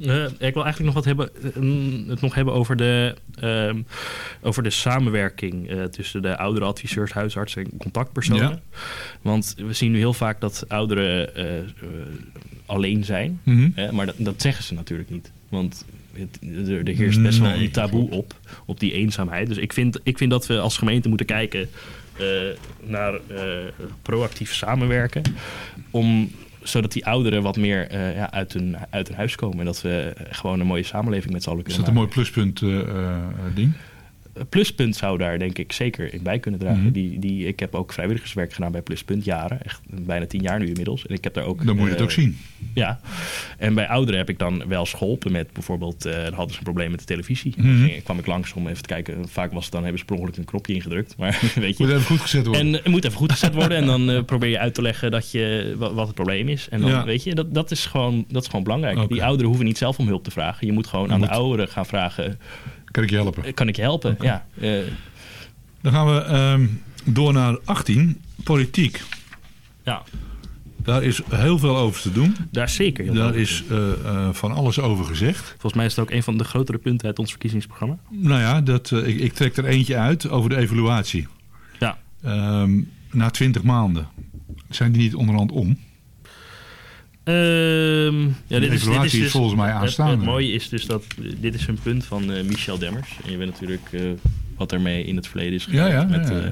Eh, ik wil eigenlijk nog wat hebben, eh, het nog hebben over de, ehm, over de samenwerking eh, tussen de oudere adviseurs, huisartsen en contactpersonen. Ja. Want we zien nu heel vaak dat ouderen alleen zijn. Mhm. Maar dat, dat zeggen ze natuurlijk niet. Want het, er, er heerst best wel een taboe op, op die eenzaamheid. Dus ik vind, ik vind dat we als gemeente moeten kijken naar proactief samenwerken. Om zodat die ouderen wat meer eh, ja, uit, hun, uit hun huis komen. En dat we gewoon een mooie samenleving met z'n allen Is kunnen dat een mooi pluspunt eh, eh, ding? Pluspunt zou daar denk ik zeker in bij kunnen dragen. Mhm. die, die, ik heb ook vrijwilligerswerk gedaan bij Pluspunt, jaren. Echt bijna tien jaar nu inmiddels. En ik heb daar ook... Dan moet je het eh, ook zien. Ja. En bij ouderen heb ik dan wel geholpen met bijvoorbeeld... eh dan hadden ze een probleem met de televisie. Dan ging- kwam ik langs om even te kijken. Vaak was het dan, hebben ze per ongeluk een knopje ingedrukt. Maar weet je... Moet even goed gezet worden. En het moet even goed gezet worden. En dan probeer je uit te leggen dat je, wa- wat het probleem is. En dan Ja. weet je, dat, dat, is gewoon, dat is gewoon belangrijk. Die ouderen hoeven niet zelf om hulp te vragen. Je moet gewoon aan de ouderen gaan vragen... Kan ik je helpen? eh, Kan ik je helpen? Ja. eh, Dan gaan we ehm, door naar 18. Politiek. Ja. Daar is heel veel over te doen. Daar zeker heel Daar is eh, van alles over gezegd. Volgens mij is het ook een van de grotere punten uit ons verkiezingsprogramma. Nou ja, dat, ik, ik trek er eentje uit over de evaluatie. Ja. Ehm, na 20 maanden. Zijn die niet onderhand om? Ehm, ja, De dit is, dit dus, volgens mij het- aanstaande. Het, mooie is dus dat dit is een punt van eh, Michel Demmers. En je weet natuurlijk eh, wat ermee in het verleden is gebeurd ja, met, ja, eh,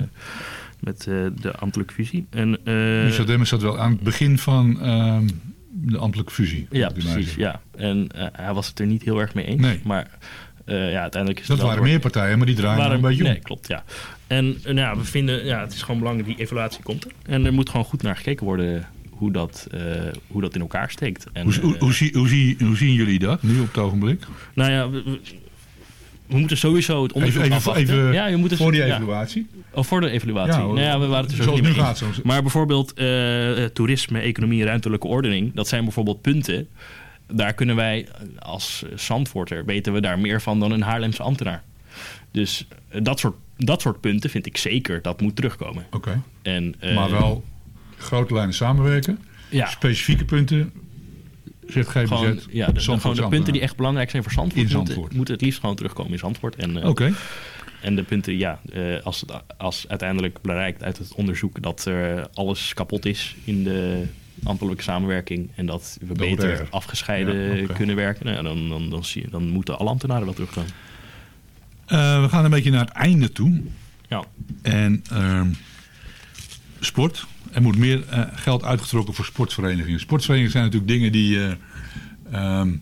met de ambtelijke fusie. En, Michel Demmers zat wel aan het begin van ehm, de ambtelijke fusie. Ja, precies. Ja. En hij was het er niet heel erg mee eens. Nee. Maar ja, uiteindelijk is Dat het waren meer partijen, maar die draaien waren, een beetje om. Nee, klopt, ja. En nou, ja, we vinden, ja, het is gewoon belangrijk, die evaluatie komt er. En er moet gewoon goed naar gekeken worden hoe dat, eh, hoe dat in elkaar steekt. En, Hoe, hoe, eh, hoe, zie- hoe, zie- hoe zien jullie dat nu op het ogenblik? nou ja, we, we- we moeten sowieso het onderzoek Even- even- afwachten. even ja, je moet dus- voor die ja. evaluatie? Oh, voor de evaluatie. Ja, nou ja, we waren het er zo niet gaat, Maar bijvoorbeeld eh, toerisme, economie, ruimtelijke ordening. Dat zijn bijvoorbeeld punten. Daar kunnen wij als Zandvoorter, weten we daar meer van dan een Haarlemse ambtenaar. Dus dat, soort, dat soort punten vind ik zeker dat moet terugkomen. Oké. En, maar wel grote lijnen samenwerken. Ja. Specifieke punten. Zegt GBZ. Gewoon, ja, de, gewoon de punten die echt belangrijk zijn voor Zandvoort, In moeten, Zandvoort. moeten het liefst gewoon terugkomen in Zandvoort. En, eh, Oké. En de punten, ja, eh, als, het, als uiteindelijk blijkt uit het onderzoek dat er alles kapot is in de ambtelijke samenwerking en dat we beter afgescheiden Ja, kunnen werken, nou, dan, dan, dan, zie je, dan moeten alle ambtenaren wel terugkomen. Eh, we gaan een beetje naar het einde toe. Ja. En ehm, sport. Er moet meer eh, geld uitgetrokken voor sportverenigingen. Sportverenigingen zijn natuurlijk dingen die eh, ehm,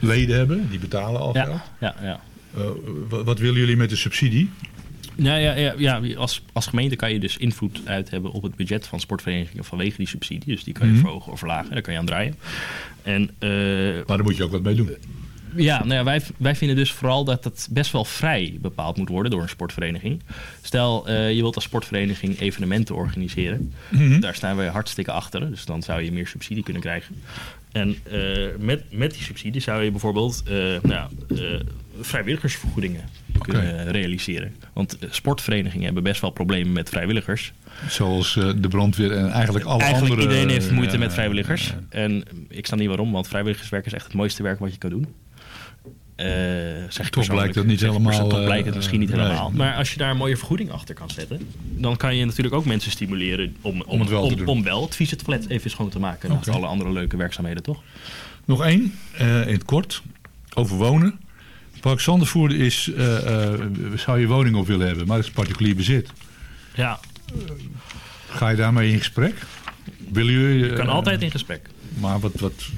leden hebben. Die betalen al geld. Ja, ja, ja. Eh, wa- wat willen jullie met de subsidie? Ja, ja, ja, ja als, als gemeente kan je dus invloed uit hebben op het budget van sportverenigingen vanwege die subsidie. Dus die kan je Mhm. verhogen of verlagen, daar kan je aan draaien. En, Maar daar moet je ook wat mee doen. Ja, nou ja, wij, wij vinden dus vooral dat het best wel vrij bepaald moet worden door een sportvereniging. Stel, eh, je wilt als sportvereniging evenementen organiseren. Mhm. Daar staan wij hartstikke achter. Dus dan zou je meer subsidie kunnen krijgen. En eh, met, met die subsidie zou je bijvoorbeeld eh, nou, vrijwilligersvergoedingen kunnen realiseren. Want sportverenigingen hebben best wel problemen met vrijwilligers. Zoals de brandweer en eigenlijk alle Eigenlijk andere... iedereen heeft moeite met vrijwilligers. En ik snap niet waarom, want vrijwilligerswerk is echt het mooiste werk wat je kan doen. Eh, zeg Toch blijkt dat niet Zeg helemaal, Toch blijkt het misschien niet nee. helemaal. Maar als je daar een mooie vergoeding achter kan zetten, dan kan je natuurlijk ook mensen stimuleren om, om, Om het wel te doen. om wel het vieze toilet even schoon te maken. Naast Oké. alle andere leuke werkzaamheden, toch? Nog één, eh, in het kort, over wonen. Park Zandervoerde is, eh, eh, zou je woning op willen hebben, maar dat is particulier bezit. Ja, Ga je daarmee in gesprek? Willen jullie... je kan altijd in gesprek. Maar wat, wat,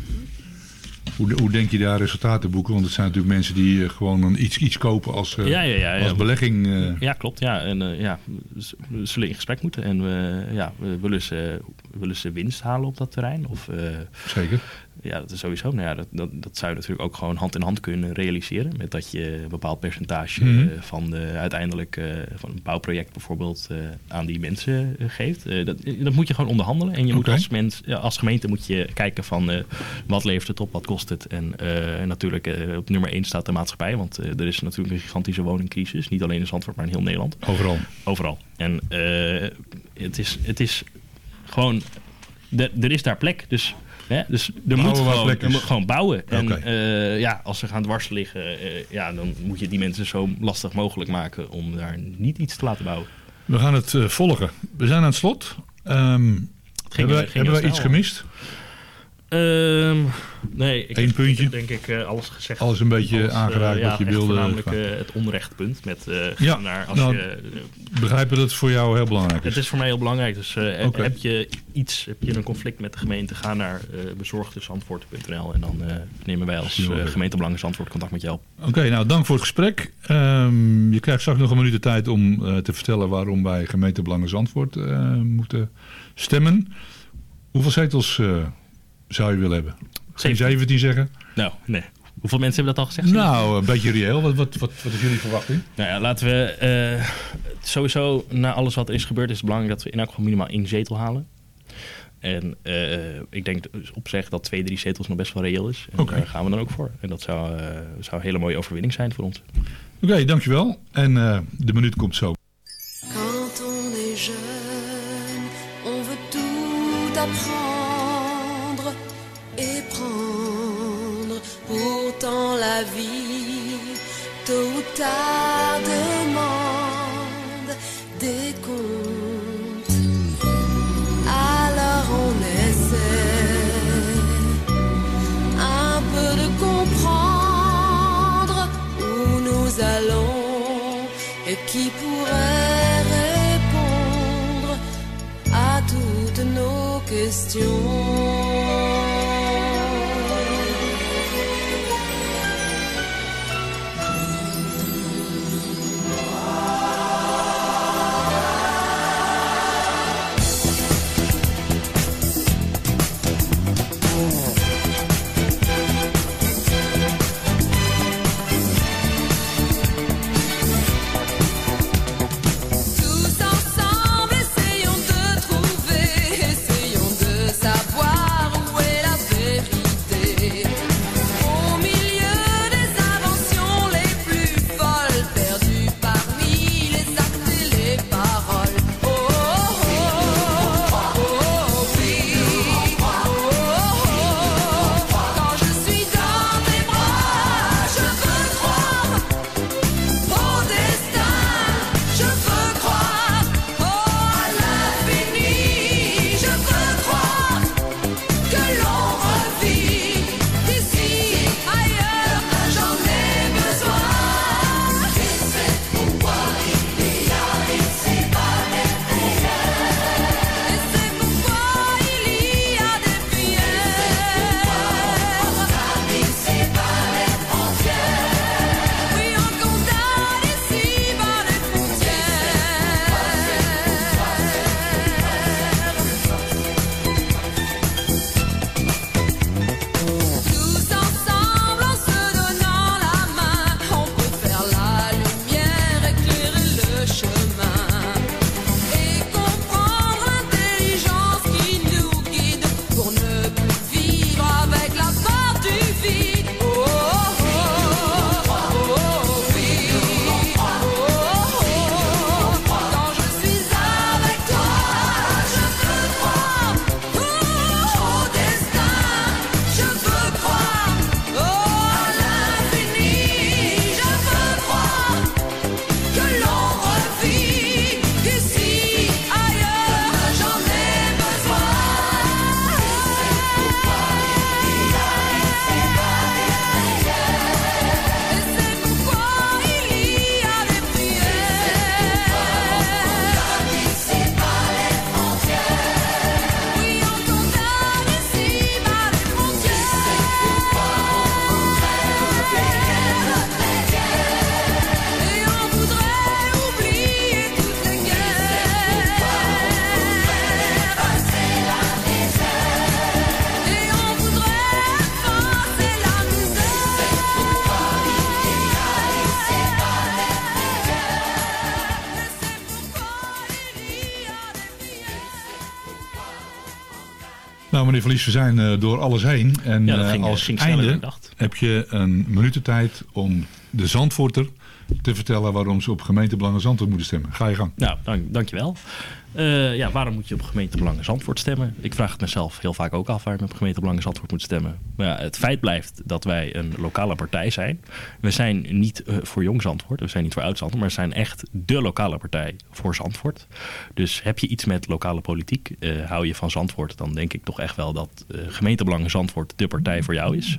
hoe, hoe denk je daar resultaten boeken? Want het zijn natuurlijk mensen die eh, gewoon een iets, iets kopen als, eh, Ja, ja, ja, ja. als belegging. eh. Ja, klopt. Ja. En ja, we we zullen in gesprek moeten. En we, ja, we willen, ze, willen ze winst halen op dat terrein? Of, eh, Zeker. Ja, dat is sowieso. Nou ja, dat, dat, dat zou je natuurlijk ook gewoon hand in hand kunnen realiseren. Met dat je een bepaald percentage Mhm. eh, van de, uiteindelijk eh, van een bouwproject bijvoorbeeld aan die mensen geeft. Dat, dat moet je gewoon onderhandelen. En je moet als, mens, als gemeente moet je kijken van wat levert het op, wat kost het. En natuurlijk op nummer 1 staat de maatschappij. Want er is natuurlijk een gigantische woningcrisis. Niet alleen in Zandvoort, maar in heel Nederland. Overal. Overal. En het, is, het is gewoon... Er is daar plek, dus... Hè, dus er moet gewoon, er moet bouwen. En eh, ja, als ze gaan dwars liggen, eh, ja, dan moet je die mensen zo lastig mogelijk maken om daar niet iets te laten bouwen. We gaan het eh, volgen. We zijn aan het slot. Ehm, hebben ging heel iets gemist? Ehm, nee, ik Eén heb, puntje? ik heb denk ik eh, alles gezegd. Alles een beetje Alles, eh, aangeraakt wat je wilde. Voornamelijk eh, het onrechtpunt. Met, Ja, naar als nou, je, Begrijpen dat het voor jou heel belangrijk is. het is voor mij heel belangrijk. Dus heb je iets, heb je een conflict met de gemeente, ga naar bezorgdezandvoort.nl en dan nemen wij als gemeente Belangen Zandvoort contact met jou op. Oké, nou dank voor het gesprek. Ehm, je krijgt straks nog een minuut de tijd om te vertellen waarom wij gemeente Belangen Zandvoort moeten stemmen. Hoeveel zetels zou je willen hebben? Geen 17 zeggen? Nou, nee. Hoeveel mensen hebben dat al gezegd? Nou, een beetje reëel. Wat, wat, wat, wat is jullie verwachting? Nou ja, laten we eh, sowieso na alles wat er is gebeurd is het belangrijk dat we in elk geval minimaal één zetel halen. En eh, ik denk dus op zich dat twee, drie zetels nog best wel reëel is. En daar gaan we dan ook voor. En dat zou, eh, zou een hele mooie overwinning zijn voor ons. Oké, dankjewel. En de minuut komt zo. Meneer Verlies, we zijn eh, door alles heen. En Ja, eh, ging, als ging sneller dan einde heb je een minuut de tijd om de Zandvoorter te vertellen waarom ze op gemeentebelangen Zandvoort moeten stemmen. Ga je gang. Nou, dank, dankjewel. Eh ja, waarom moet je op gemeentebelangen Zandvoort stemmen? Ik vraag het mezelf heel vaak ook af waarom je op gemeentebelangen Zandvoort moet stemmen. Maar ja, het feit blijft dat wij een lokale partij zijn. We zijn niet eh, voor jong Zandvoort, we zijn niet voor oud Zandvoort, maar we zijn echt de lokale partij voor Zandvoort. Dus heb je iets met lokale politiek, eh, hou je van Zandvoort, dan denk ik toch echt wel dat gemeentebelangen Zandvoort de partij voor jou is.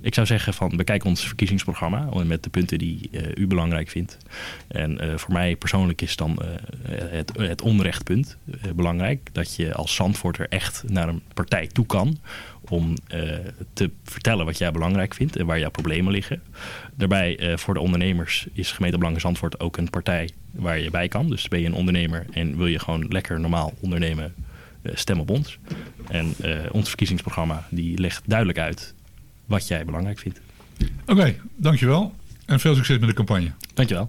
Ik zou zeggen van bekijk ons verkiezingsprogramma met de punten die u belangrijk vindt. En voor mij persoonlijk is dan het, het onrechtpunt eh, belangrijk. Dat je als Zandvoorter echt naar een partij toe kan om eh, te vertellen wat jij belangrijk vindt en waar jouw problemen liggen. Daarbij eh, voor de ondernemers is gemeentebelangen Zandvoort ook een partij waar je bij kan. Dus ben je een ondernemer en wil je gewoon lekker normaal ondernemen, stem op ons. En ons verkiezingsprogramma die legt duidelijk uit wat jij belangrijk vindt. Oké, dankjewel. En veel succes met de campagne. Dankjewel.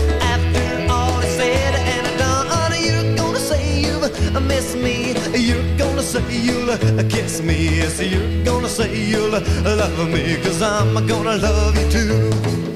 Missed me. You're gonna say you'll kiss me. Yes, you're gonna say you'll love me, cause I'm gonna love you too.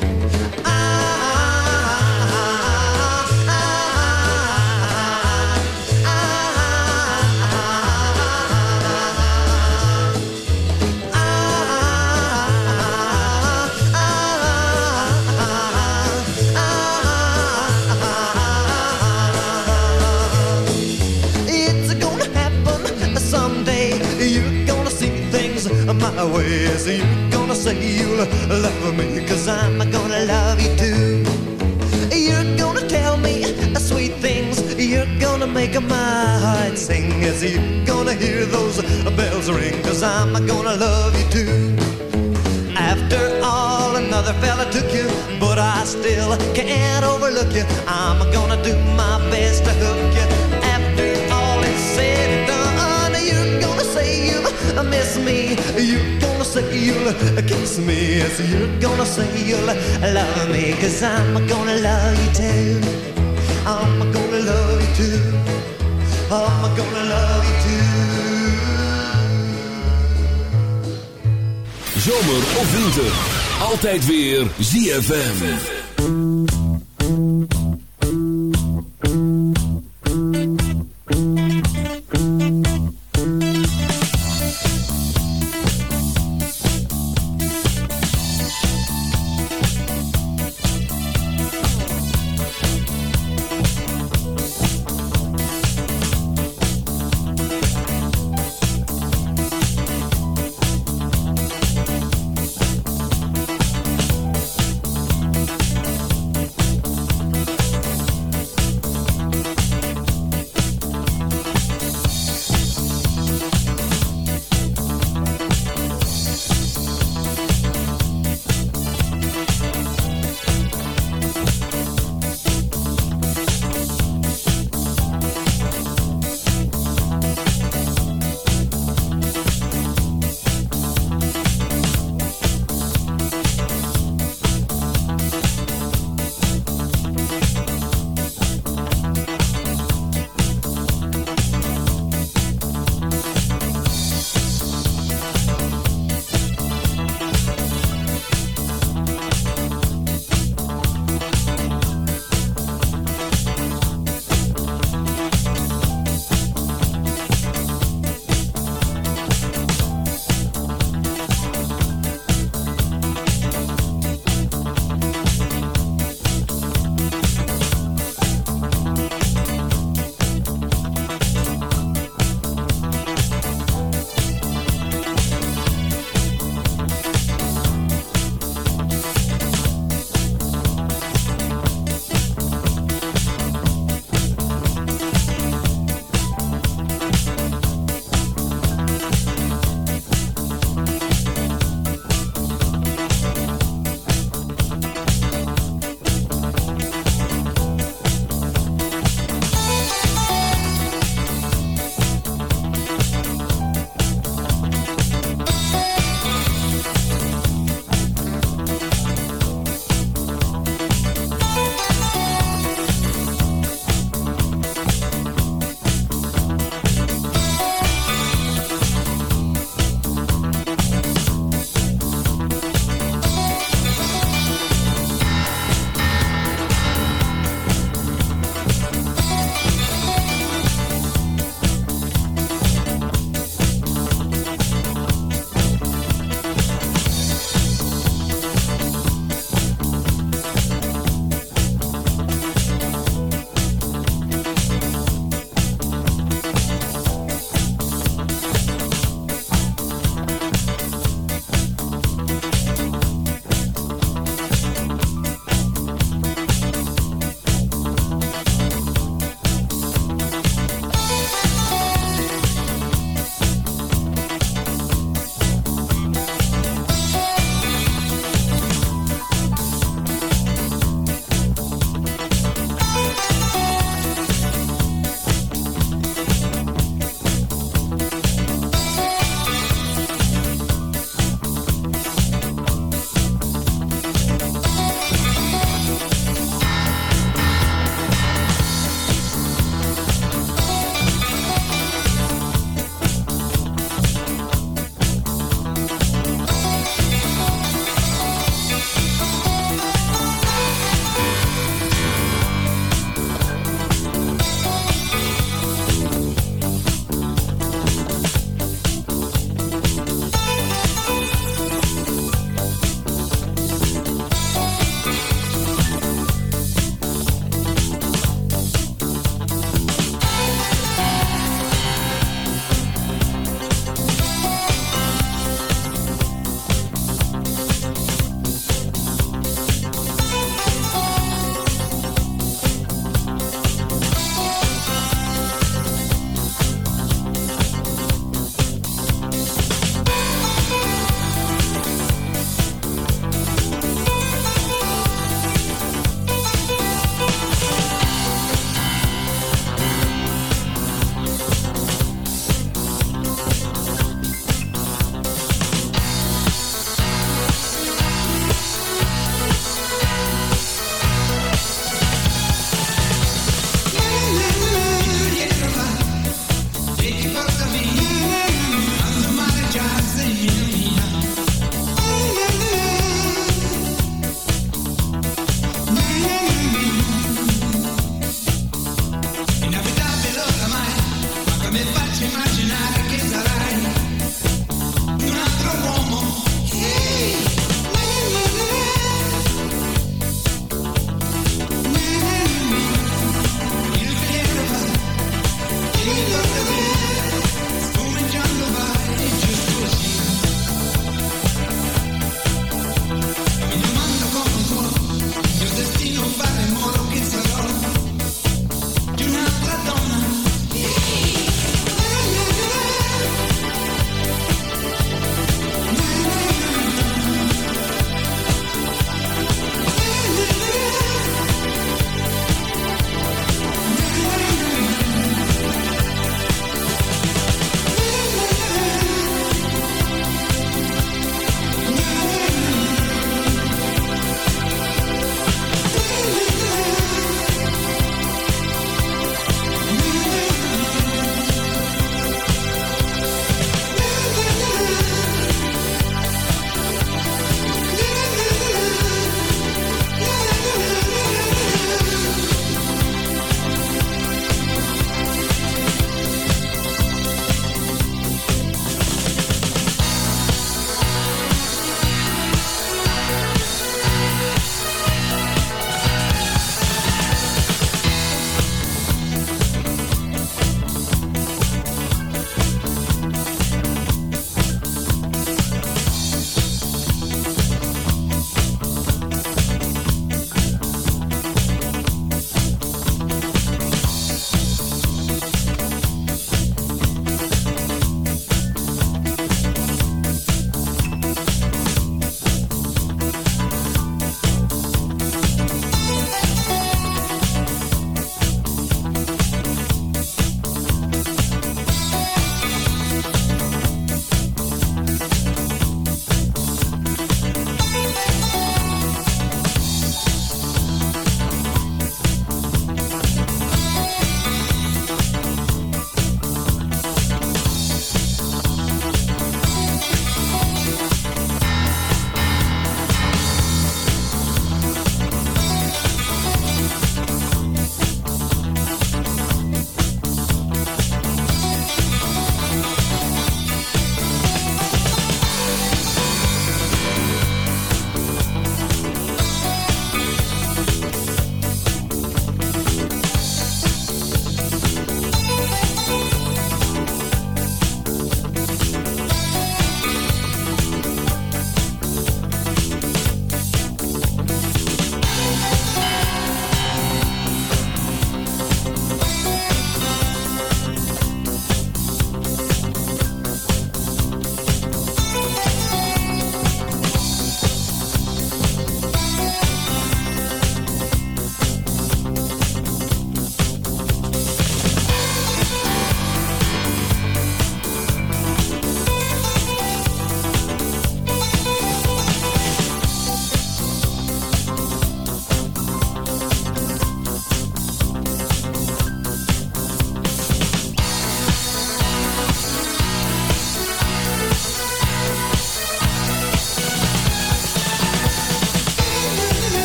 So you're gonna say you'll love me, cause I'm gonna love you too. You're gonna tell me sweet things. You're gonna make my heart sing. As you're gonna hear those bells ring, cause I'm gonna love you too. After all, another fella took you, but I still can't overlook you. I'm gonna do my best to hook you. Miss me. You're gonna say you'll kiss me. Yes, you're gonna say you'll love me, cause I'm gonna love you too. I'm gonna love you too. I'm gonna love you too. Zomer of winter, altijd weer ZFM.